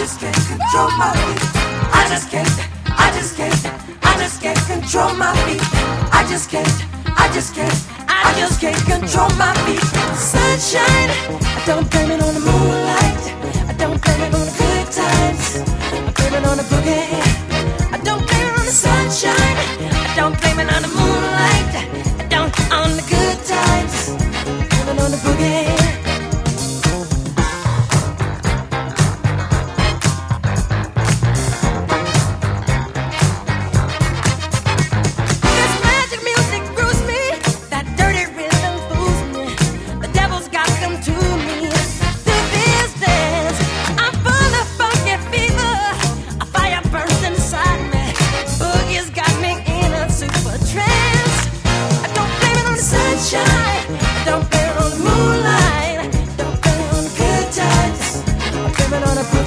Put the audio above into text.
just can't control my feet. I just can't, I just can't, I just can't control my feet. I just can't, I just can't, I just can't control my feet. Sunshine, don't blame it on the moon.